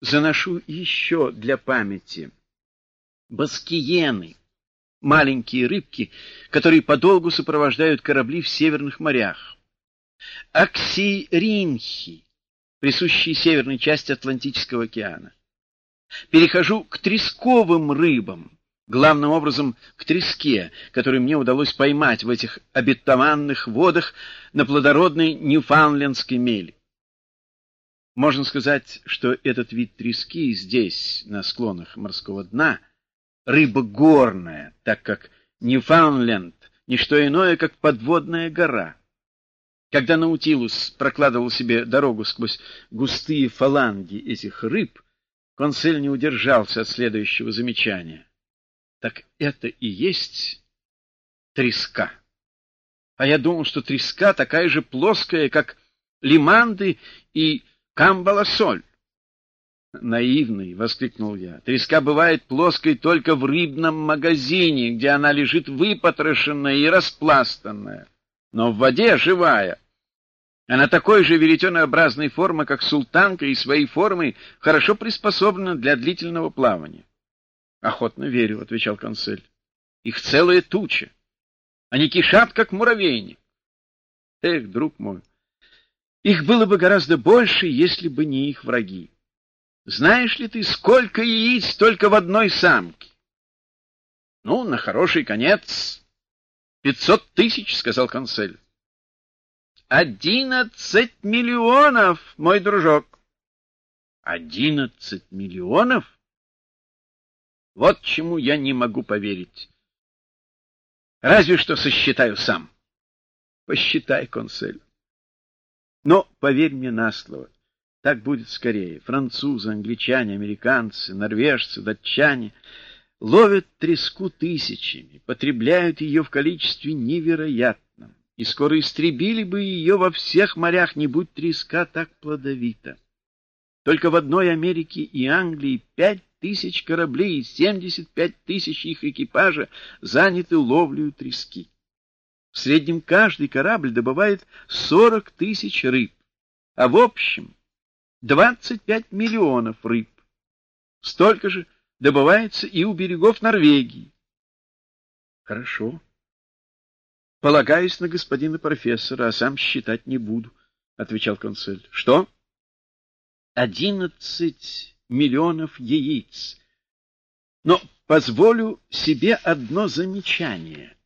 заношу еще для памяти баскиены, маленькие рыбки, которые подолгу сопровождают корабли в северных морях, аксиринхи, присущие северной части Атлантического океана. Перехожу к тресковым рыбам, главным образом к треске, который мне удалось поймать в этих обетованных водах на плодородной Ньюфаунлендской мели. Можно сказать, что этот вид трески здесь, на склонах морского дна, рыба горная, так как Ньюфаундленд — не что иное, как подводная гора. Когда Наутилус прокладывал себе дорогу сквозь густые фаланги этих рыб, консель не удержался от следующего замечания. Так это и есть треска. А я думал, что треска такая же плоская, как лиманды и камбала-соль. «Наивный!» — воскликнул я. «Треска бывает плоской только в рыбном магазине, где она лежит выпотрошенная и распластанная, но в воде живая. Она такой же веретенообразной формы, как султанка, и своей формой хорошо приспособлена для длительного плавания». «Охотно верю», — отвечал консель. «Их целая туча. Они кишат, как муравейник. Эх, друг мой, их было бы гораздо больше, если бы не их враги. Знаешь ли ты, сколько яиц только в одной самке? — Ну, на хороший конец. — Пятьсот тысяч, — сказал консель. — Одиннадцать миллионов, мой дружок. — Одиннадцать миллионов? Вот чему я не могу поверить. Разве что сосчитаю сам. — Посчитай, консель. Но поверь мне на слово, так будет скорее. Французы, англичане, американцы, норвежцы, датчане ловят треску тысячами, потребляют ее в количестве невероятном, и скоро истребили бы ее во всех морях, не будь треска так плодовита. Только в одной Америке и Англии пять тысяч кораблей и семьдесят пять тысяч их экипажа заняты ловлей трески. В среднем каждый корабль добывает сорок тысяч рыб, а в общем 25 миллионов рыб. Столько же добывается и у берегов Норвегии. Хорошо. Полагаюсь на господина профессора, а сам считать не буду, отвечал консель. Что? Одиннадцать миллионов яиц. Но позволю себе одно замечание.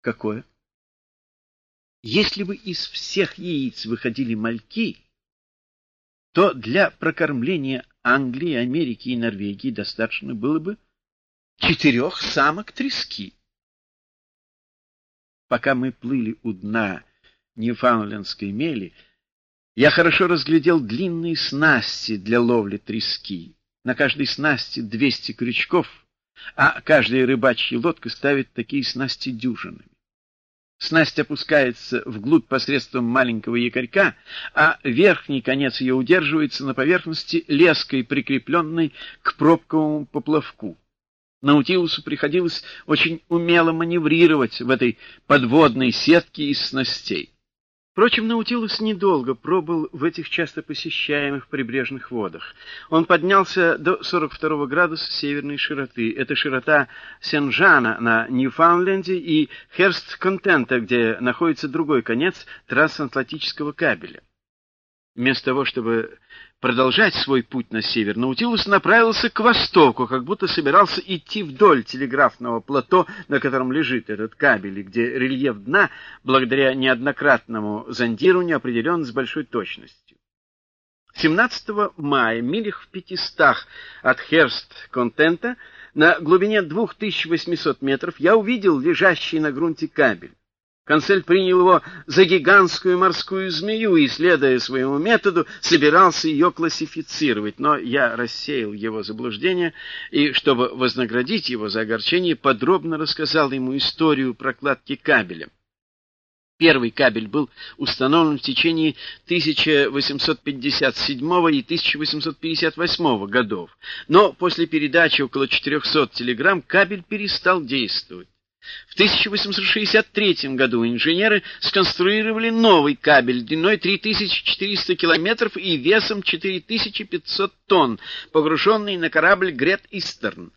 Какое? Если бы из всех яиц выходили мальки, то для прокормления Англии, Америки и Норвегии достаточно было бы четырех самок трески. Пока мы плыли у дна Ньюфаунлендской мели, я хорошо разглядел длинные снасти для ловли трески. На каждой снасти 200 крючков, а каждая рыбачья лодка ставит такие снасти дюжинами. Снасть опускается вглубь посредством маленького якорька, а верхний конец ее удерживается на поверхности леской, прикрепленной к пробковому поплавку. Наутилусу приходилось очень умело маневрировать в этой подводной сетке из снастей. Впрочем, Наутилус недолго пробыл в этих часто посещаемых прибрежных водах. Он поднялся до 42 градуса северной широты. Это широта Сен-Жана на Ньюфаундленде и Херст-Контента, где находится другой конец трансатлантического кабеля. Вместо того, чтобы продолжать свой путь на север, Наутилус направился к востоку, как будто собирался идти вдоль телеграфного плато, на котором лежит этот кабель, и где рельеф дна, благодаря неоднократному зондированию, определен с большой точностью. 17 мая, милях в пятистах от Херст-Контента, на глубине 2800 метров, я увидел лежащий на грунте кабель. Консель принял его за гигантскую морскую змею и, следуя своему методу, собирался ее классифицировать, но я рассеял его заблуждение и, чтобы вознаградить его за огорчение, подробно рассказал ему историю прокладки кабеля. Первый кабель был установлен в течение 1857 и 1858 годов, но после передачи около 400 телеграмм кабель перестал действовать. В 1863 году инженеры сконструировали новый кабель длиной 3400 километров и весом 4500 тонн, погруженный на корабль Грет Истерн.